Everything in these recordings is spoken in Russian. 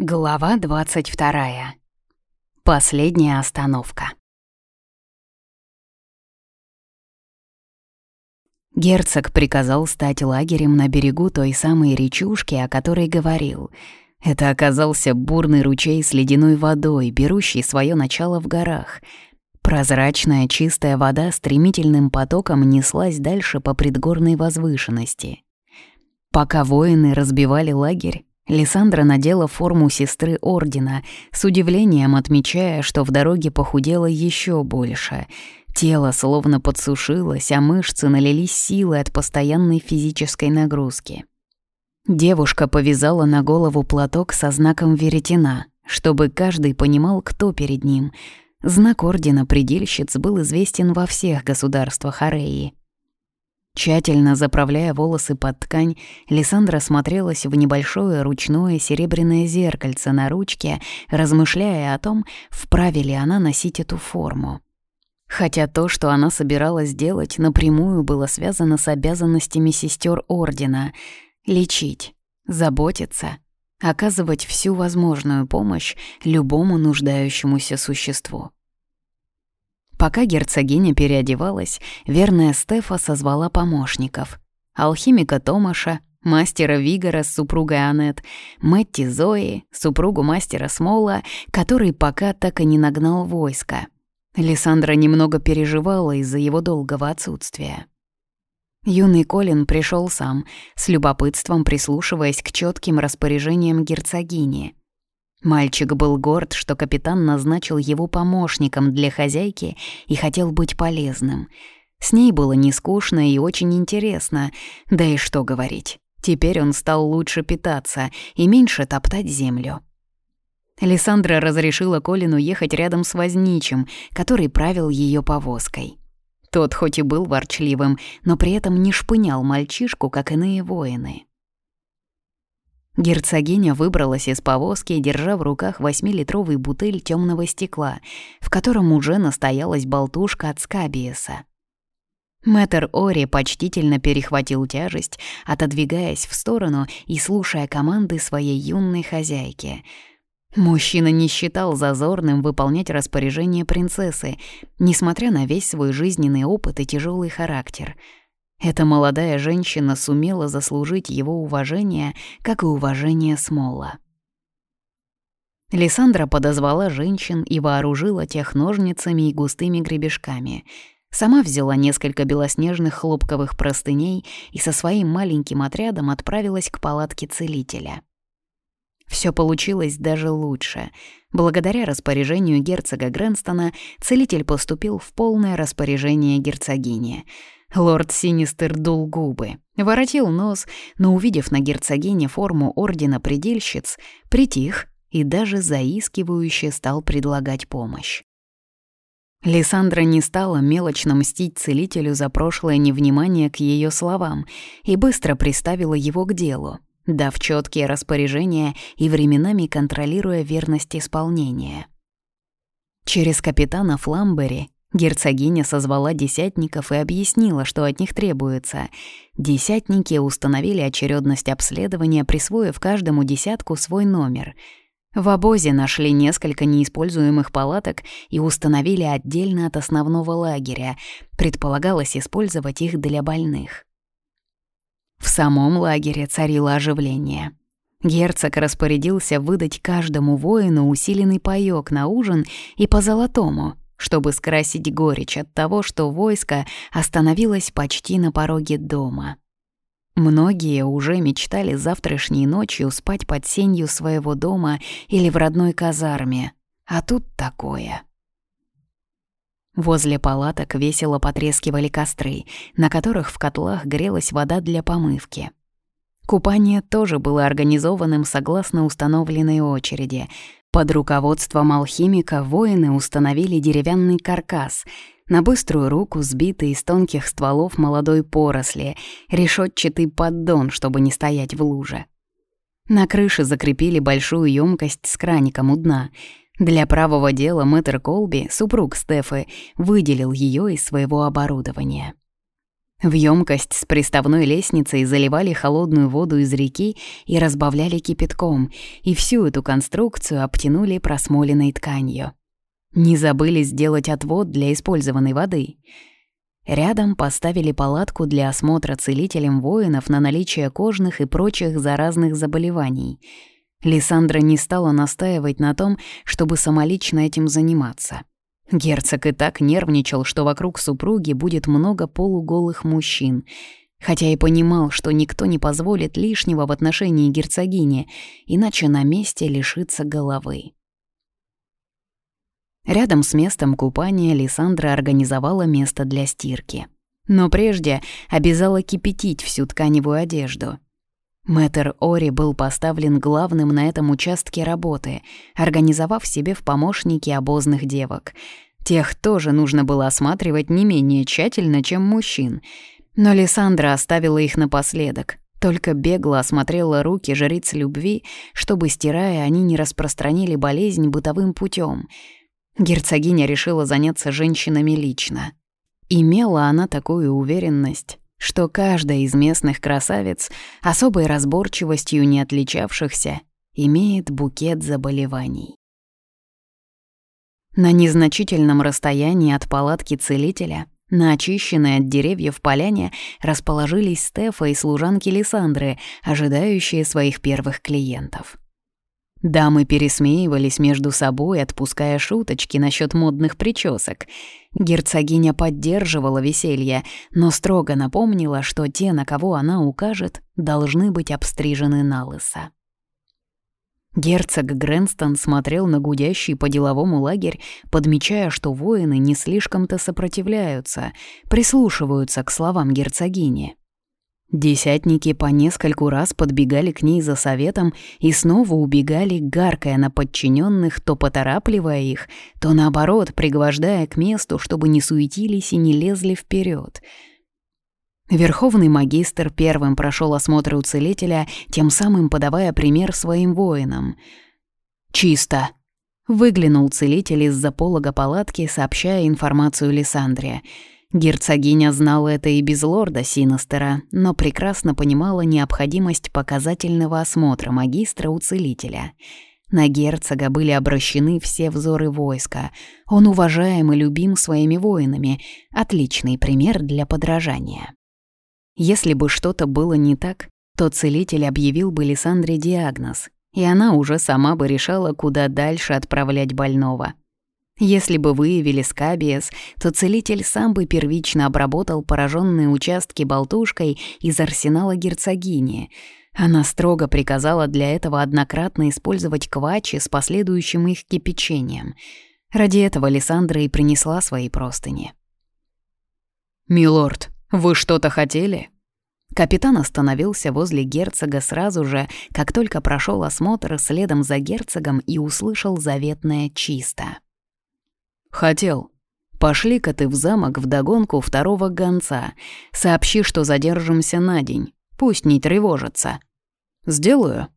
Глава 22. Последняя остановка. Герцог приказал стать лагерем на берегу той самой речушки, о которой говорил. Это оказался бурный ручей с ледяной водой, берущий свое начало в горах. Прозрачная чистая вода стремительным потоком неслась дальше по предгорной возвышенности. Пока воины разбивали лагерь, Лиссандра надела форму сестры Ордена, с удивлением отмечая, что в дороге похудело еще больше. Тело словно подсушилось, а мышцы налились силой от постоянной физической нагрузки. Девушка повязала на голову платок со знаком веретена, чтобы каждый понимал, кто перед ним. Знак Ордена предельщиц был известен во всех государствах Ареи. Тщательно заправляя волосы под ткань, Лиссандра смотрелась в небольшое ручное серебряное зеркальце на ручке, размышляя о том, вправе ли она носить эту форму. Хотя то, что она собиралась делать, напрямую было связано с обязанностями сестер Ордена — лечить, заботиться, оказывать всю возможную помощь любому нуждающемуся существу. Пока герцогиня переодевалась, верная Стефа созвала помощников. Алхимика Томаша, мастера Вигора с супругой Анет, Мэтти Зои, супругу мастера Смола, который пока так и не нагнал войска. Лиссандра немного переживала из-за его долгого отсутствия. Юный Колин пришел сам, с любопытством прислушиваясь к четким распоряжениям герцогини. Мальчик был горд, что капитан назначил его помощником для хозяйки и хотел быть полезным. С ней было не скучно и очень интересно, да и что говорить. Теперь он стал лучше питаться и меньше топтать землю. Лиссандра разрешила Колину ехать рядом с возничим, который правил ее повозкой. Тот хоть и был ворчливым, но при этом не шпынял мальчишку, как иные воины. Герцогиня выбралась из повозки, держа в руках восьмилитровый бутыль темного стекла, в котором уже настоялась болтушка от скабиеса. Мэтр Ори почтительно перехватил тяжесть, отодвигаясь в сторону и слушая команды своей юной хозяйки. Мужчина не считал зазорным выполнять распоряжение принцессы, несмотря на весь свой жизненный опыт и тяжелый характер — эта молодая женщина сумела заслужить его уважение, как и уважение Смола. Лиссандра подозвала женщин и вооружила тех ножницами и густыми гребешками. Сама взяла несколько белоснежных хлопковых простыней и со своим маленьким отрядом отправилась к палатке целителя. Все получилось даже лучше. Благодаря распоряжению герцога Грэнстона целитель поступил в полное распоряжение герцогини — Лорд Синистер дул губы, воротил нос, но, увидев на герцогине форму ордена предельщиц, притих и даже заискивающе стал предлагать помощь. Лиссандра не стала мелочно мстить целителю за прошлое невнимание к ее словам и быстро приставила его к делу, дав четкие распоряжения и временами контролируя верность исполнения. Через капитана Фламбери Герцогиня созвала десятников и объяснила, что от них требуется. Десятники установили очередность обследования, присвоив каждому десятку свой номер. В обозе нашли несколько неиспользуемых палаток и установили отдельно от основного лагеря. Предполагалось использовать их для больных. В самом лагере царило оживление. Герцог распорядился выдать каждому воину усиленный паёк на ужин и по золотому — чтобы скрасить горечь от того, что войско остановилось почти на пороге дома. Многие уже мечтали завтрашней ночью спать под сенью своего дома или в родной казарме, а тут такое. Возле палаток весело потрескивали костры, на которых в котлах грелась вода для помывки. Купание тоже было организованным согласно установленной очереди — под руководством алхимика воины установили деревянный каркас, на быструю руку сбитый из тонких стволов молодой поросли, решетчатый поддон, чтобы не стоять в луже. На крыше закрепили большую емкость с краником у дна. Для правого дела мэтр Колби, супруг Стефы, выделил ее из своего оборудования. В емкость с приставной лестницей заливали холодную воду из реки и разбавляли кипятком, и всю эту конструкцию обтянули просмоленной тканью. Не забыли сделать отвод для использованной воды. Рядом поставили палатку для осмотра целителем воинов на наличие кожных и прочих заразных заболеваний. Лиссандра не стала настаивать на том, чтобы самолично этим заниматься. Герцог и так нервничал, что вокруг супруги будет много полуголых мужчин, хотя и понимал, что никто не позволит лишнего в отношении герцогини, иначе на месте лишится головы. Рядом с местом купания Лиссандра организовала место для стирки. Но прежде обязала кипятить всю тканевую одежду. Мэтр Ори был поставлен главным на этом участке работы, организовав себе в помощники обозных девок. Тех тоже нужно было осматривать не менее тщательно, чем мужчин. Но Лиссандра оставила их напоследок, только бегло осмотрела руки жриц любви, чтобы, стирая, они не распространили болезнь бытовым путем. Герцогиня решила заняться женщинами лично. Имела она такую уверенность, что каждая из местных красавиц, особой разборчивостью не отличавшихся, имеет букет заболеваний. На незначительном расстоянии от палатки целителя, на очищенной от деревьев поляне, расположились Стефа и служанки Лиссандры, ожидающие своих первых клиентов. Дамы пересмеивались между собой, отпуская шуточки насчет модных причесок. Герцогиня поддерживала веселье, но строго напомнила, что те, на кого она укажет, должны быть обстрижены на лысо. Герцог Грэнстон смотрел на гудящий по-деловому лагерь, подмечая, что воины не слишком-то сопротивляются, прислушиваются к словам герцогини. Десятники по нескольку раз подбегали к ней за советом и снова убегали, гаркая на подчиненных, то поторапливая их, то наоборот, пригвождая к месту, чтобы не суетились и не лезли вперед. Верховный магистр первым прошел осмотр у целителя, тем самым подавая пример своим воинам. «Чисто!» Выглянул целитель из-за полога палатки, сообщая информацию Лиссандре — Герцогиня знала это и без лорда Синестера, но прекрасно понимала необходимость показательного осмотра магистра у целителя. На герцога были обращены все взоры войска. Он уважаем и любим своими воинами, отличный пример для подражания. Если бы что-то было не так, то целитель объявил бы Лиссандре диагноз, и она уже сама бы решала, куда дальше отправлять больного — если бы выявили скабиес, то целитель сам бы первично обработал пораженные участки болтушкой из арсенала герцогини. Она строго приказала для этого однократно использовать квачи с последующим их кипячением. Ради этого Лиссандра и принесла свои простыни. «Милорд, вы что-то хотели?» Капитан остановился возле герцога сразу же, как только прошел осмотр следом за герцогом и услышал заветное «чисто». «Хотел. Пошли-ка ты в замок вдогонку второго гонца. Сообщи, что задержимся на день. Пусть не тревожится. Сделаю».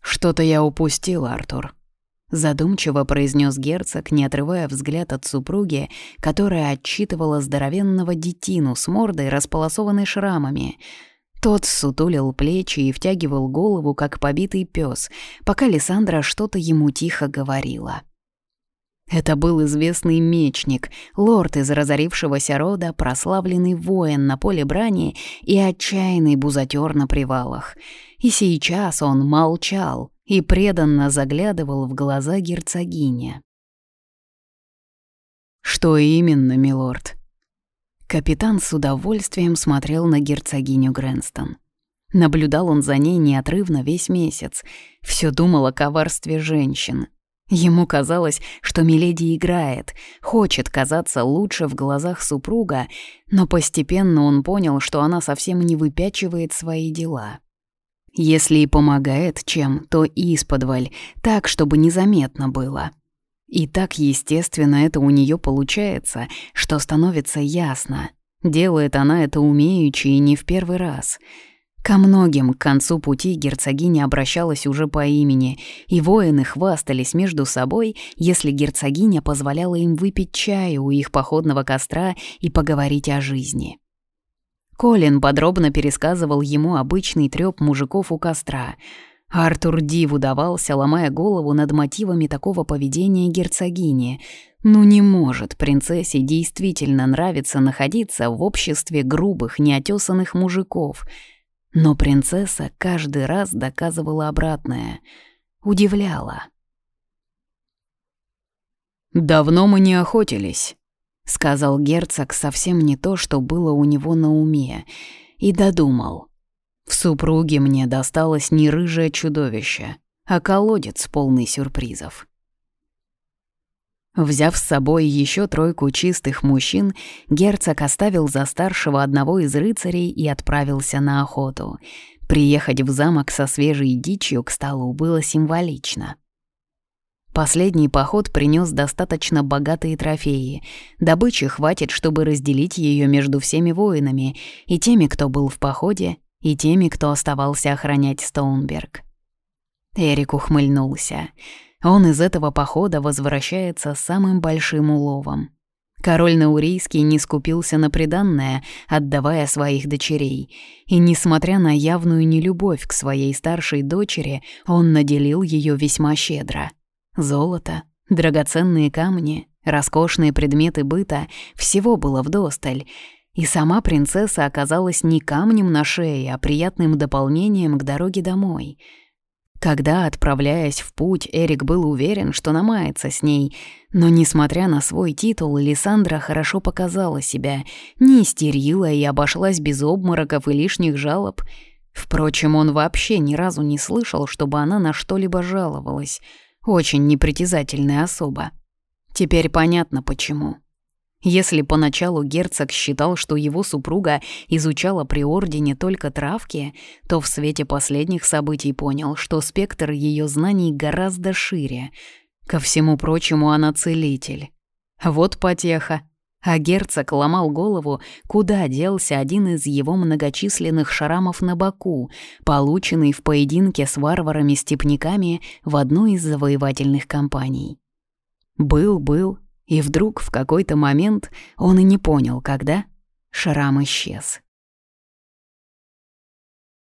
«Что-то я упустил, Артур», — задумчиво произнес герцог, не отрывая взгляд от супруги, которая отчитывала здоровенного детину с мордой, располосованной шрамами. Тот сутулил плечи и втягивал голову, как побитый пес, пока Лиссандра что-то ему тихо говорила. Это был известный мечник, лорд из разорившегося рода, прославленный воин на поле брани и отчаянный бузатер на привалах. И сейчас он молчал и преданно заглядывал в глаза герцогине. «Что именно, милорд?» Капитан с удовольствием смотрел на герцогиню Грэнстон. Наблюдал он за ней неотрывно весь месяц. Все думал о коварстве женщин — Ему казалось, что Миледи играет, хочет казаться лучше в глазах супруга, но постепенно он понял, что она совсем не выпячивает свои дела. Если и помогает чем, то исподволь, так, чтобы незаметно было. И так естественно это у нее получается, что становится ясно. Делает она это умеючи и не в первый раз — Ко многим к концу пути герцогиня обращалась уже по имени, и воины хвастались между собой, если герцогиня позволяла им выпить чаю у их походного костра и поговорить о жизни. Колин подробно пересказывал ему обычный трёп мужиков у костра. Артур диву давался, ломая голову над мотивами такого поведения герцогини. Ну не может принцессе действительно нравиться находиться в обществе грубых, неотесанных мужиков. Но принцесса каждый раз доказывала обратное. Удивляла. «Давно мы не охотились», — сказал герцог совсем не то, что было у него на уме, и додумал. «В супруге мне досталось не рыжее чудовище, а колодец полный сюрпризов». Взяв с собой еще тройку чистых мужчин, герцог оставил за старшего одного из рыцарей и отправился на охоту. Приехать в замок со свежей дичью к столу было символично. Последний поход принес достаточно богатые трофеи. Добычи хватит, чтобы разделить ее между всеми воинами, и теми, кто был в походе, и теми, кто оставался охранять Стоунберг. Эрик ухмыльнулся. Он из этого похода возвращается самым большим уловом. Король Наурийский не скупился на приданное, отдавая своих дочерей, и, несмотря на явную нелюбовь к своей старшей дочери, он наделил ее весьма щедро — Золото, драгоценные камни, роскошные предметы быта — всего было вдосталь. И сама принцесса оказалась не камнем на шее, а приятным дополнением к дороге домой. Когда, отправляясь в путь, Эрик был уверен, что намается с ней, но, несмотря на свой титул, Лиссандра хорошо показала себя, не истерила и обошлась без обмороков и лишних жалоб. Впрочем, он вообще ни разу не слышал, чтобы она на что-либо жаловалась — очень непритязательная особа. Теперь понятно почему. Если поначалу герцог считал, что его супруга изучала при ордене только травки, то в свете последних событий понял, что спектр ее знаний гораздо шире. Ко всему прочему, она целитель. Вот потеха. А герцог ломал голову, куда делся один из его многочисленных шрамов на боку, полученный в поединке с варварами-степняками в одной из завоевательных кампаний. Был-был, и вдруг в какой-то момент, он и не понял, когда, шрам исчез.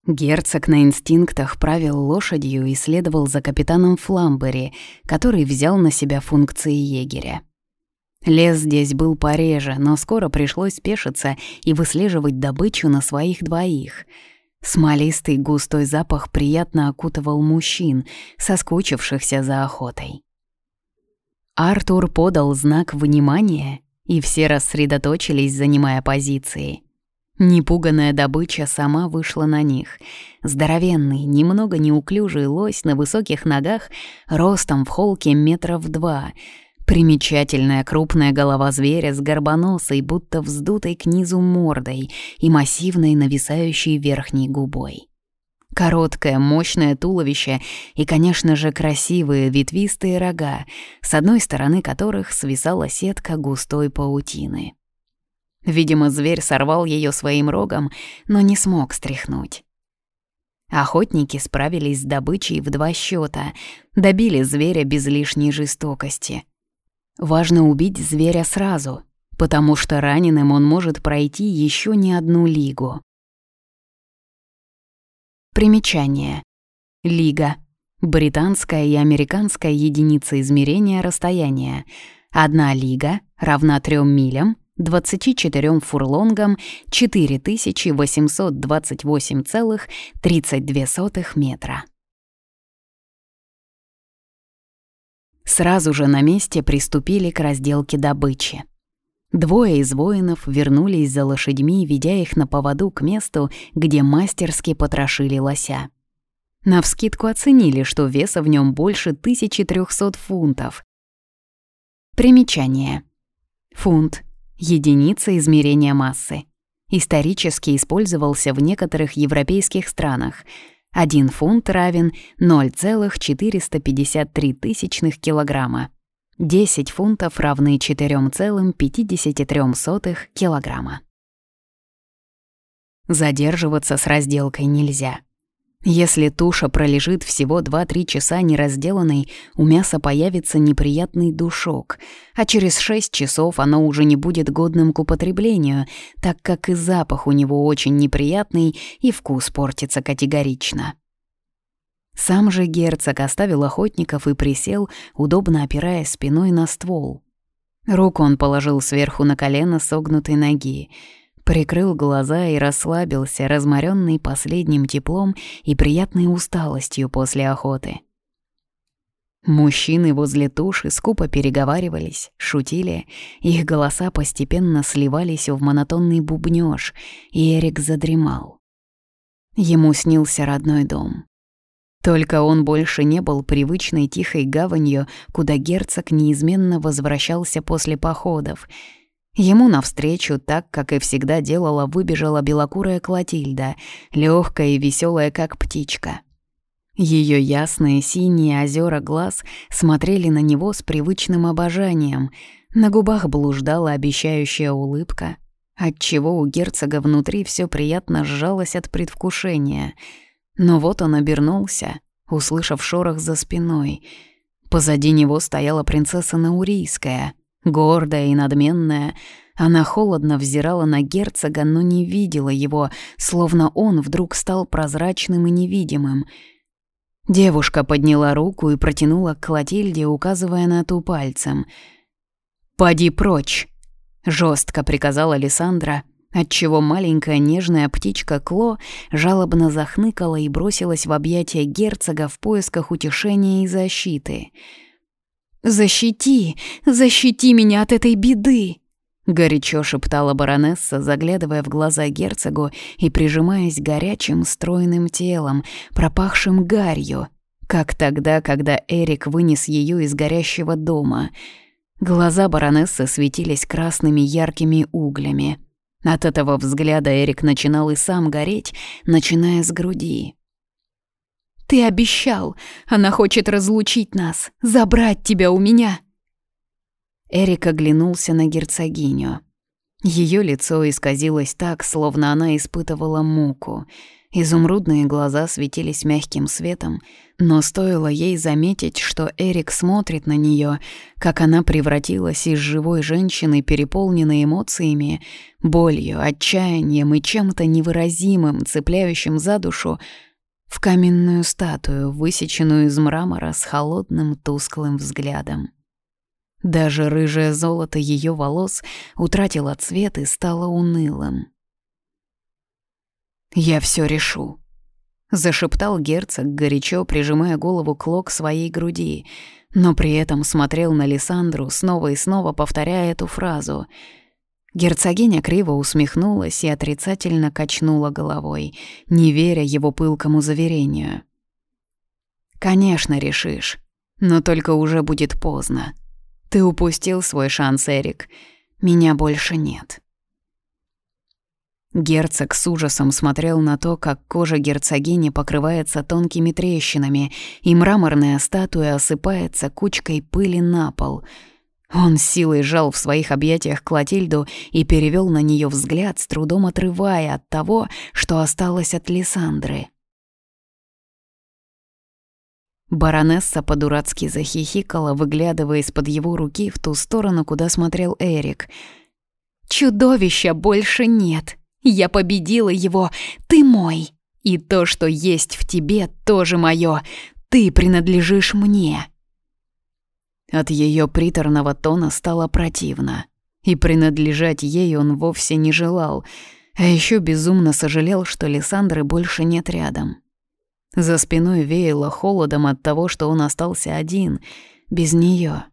Герцог на инстинктах правил лошадью и следовал за капитаном Фламбери, который взял на себя функции егеря. Лес здесь был пореже, но скоро пришлось спешиться и выслеживать добычу на своих двоих. Смолистый густой запах приятно окутывал мужчин, соскучившихся за охотой. Артур подал знак внимания, и все рассредоточились, занимая позиции. Непуганная добыча сама вышла на них. Здоровенный, немного неуклюжий лось на высоких ногах, ростом в холке метров два — Примечательная крупная голова зверя с горбоносой, будто вздутой к низу мордой и массивной нависающей верхней губой. Короткое, мощное туловище и, конечно же, красивые ветвистые рога, с одной стороны которых свисала сетка густой паутины. Видимо, зверь сорвал ее своим рогом, но не смог стряхнуть. Охотники справились с добычей в два счета, добили зверя без лишней жестокости — Важно убить зверя сразу, потому что раненым он может пройти еще не одну лигу. Примечание. Лига. Британская и американская единица измерения расстояния. Одна лига равна 3 милям, 24 фурлонгам, 4828,32 метра. Сразу же на месте приступили к разделке добычи. Двое из воинов вернулись за лошадьми, ведя их на поводу к месту, где мастерски потрошили лося. Навскидку оценили, что веса в нем больше 1300 фунтов. Примечание. Фунт — единица измерения массы. Исторически использовался в некоторых европейских странах — 1 фунт равен 0,453 тысячных килограмма. 10 фунтов равны 4,53 килограмма. Задерживаться с разделкой нельзя. Если туша пролежит всего 2-3 часа неразделанной, у мяса появится неприятный душок, а через 6 часов оно уже не будет годным к употреблению, так как и запах у него очень неприятный и вкус портится категорично. Сам же герцог оставил охотников и присел, удобно опираясь спиной на ствол. Руку он положил сверху на колено согнутой ноги, прикрыл глаза и расслабился, разморенный последним теплом и приятной усталостью после охоты. Мужчины возле туши скупо переговаривались, шутили, их голоса постепенно сливались в монотонный бубнёж, и Эрик задремал. Ему снился родной дом. Только он больше не был привычной тихой гаванью, куда герцог неизменно возвращался после походов. Ему навстречу, так, как и всегда делала, выбежала белокурая Клотильда, легкая и веселая, как птичка. Ее ясные синие озера глаз смотрели на него с привычным обожанием. На губах блуждала обещающая улыбка, отчего у герцога внутри все приятно сжалось от предвкушения — но вот он обернулся, услышав шорох за спиной. Позади него стояла принцесса Наурийская, гордая и надменная. Она холодно взирала на герцога, но не видела его, словно он вдруг стал прозрачным и невидимым. Девушка подняла руку и протянула к Клотильде, указывая на ту пальцем. «Поди прочь!» — жестко приказала Александра, отчего маленькая нежная птичка Кло жалобно захныкала и бросилась в объятия герцога в поисках утешения и защиты. «Защити! Защити меня от этой беды!» Горячо шептала баронесса, заглядывая в глаза герцогу и прижимаясь горячим стройным телом, пропахшим гарью, как тогда, когда Эрик вынес ее из горящего дома. Глаза баронессы светились красными яркими углями — от этого взгляда Эрик начинал и сам гореть, начиная с груди. «Ты обещал! Она хочет разлучить нас, забрать тебя у меня!» Эрик оглянулся на герцогиню. Ее лицо исказилось так, словно она испытывала муку — Изумрудные глаза светились мягким светом, но стоило ей заметить, что Эрик смотрит на нее, как она превратилась из живой женщины, переполненной эмоциями, болью, отчаянием и чем-то невыразимым, цепляющим за душу, в каменную статую, высеченную из мрамора с холодным тусклым взглядом. Даже рыжее золото ее волос утратило цвет и стало унылым. «Я все решу», — зашептал герцог, горячо прижимая голову к своей груди, но при этом смотрел на Лиссандру, снова и снова повторяя эту фразу. Герцогиня криво усмехнулась и отрицательно качнула головой, не веря его пылкому заверению. «Конечно, решишь, но только уже будет поздно. Ты упустил свой шанс, Эрик. Меня больше нет». Герцог с ужасом смотрел на то, как кожа герцогини покрывается тонкими трещинами, и мраморная статуя осыпается кучкой пыли на пол. Он силой сжал в своих объятиях Клотильду и перевел на нее взгляд, с трудом отрывая от того, что осталось от Лиссандры. Баронесса по-дурацки захихикала, выглядывая из-под его руки в ту сторону, куда смотрел Эрик. «Чудовища больше нет!» Я победила его, ты мой. И то, что есть в тебе, тоже мое. Ты принадлежишь мне. От ее приторного тона стало противно. И принадлежать ей он вовсе не желал, а еще безумно сожалел, что Лиссандры больше нет рядом. За спиной веяло холодом от того, что он остался один, без нее.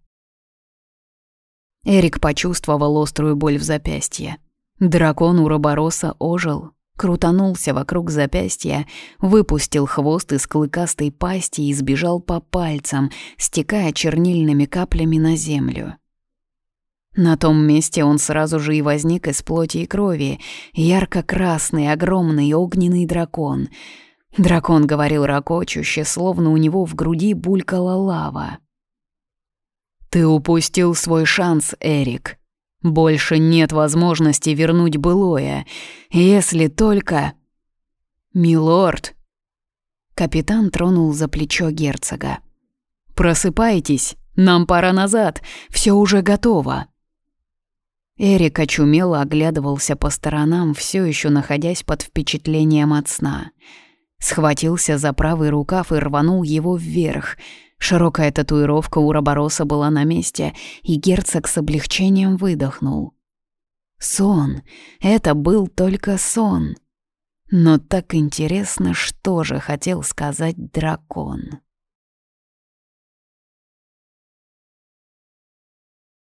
Эрик почувствовал острую боль в запястье. Дракон Уробороса ожил, крутанулся вокруг запястья, выпустил хвост из клыкастой пасти и сбежал по пальцам, стекая чернильными каплями на землю. На том месте он сразу же и возник из плоти и крови, ярко-красный, огромный огненный дракон. Дракон говорил ракочуще, словно у него в груди булькала лава. «Ты упустил свой шанс, Эрик», больше нет возможности вернуть былое, если только... «Милорд!» Капитан тронул за плечо герцога. «Просыпайтесь, нам пора назад, все уже готово». Эрик очумело оглядывался по сторонам, все еще находясь под впечатлением от сна. Схватился за правый рукав и рванул его вверх. Широкая татуировка у Робороса была на месте, и герцог с облегчением выдохнул. Сон. Это был только сон. Но так интересно, что же хотел сказать дракон.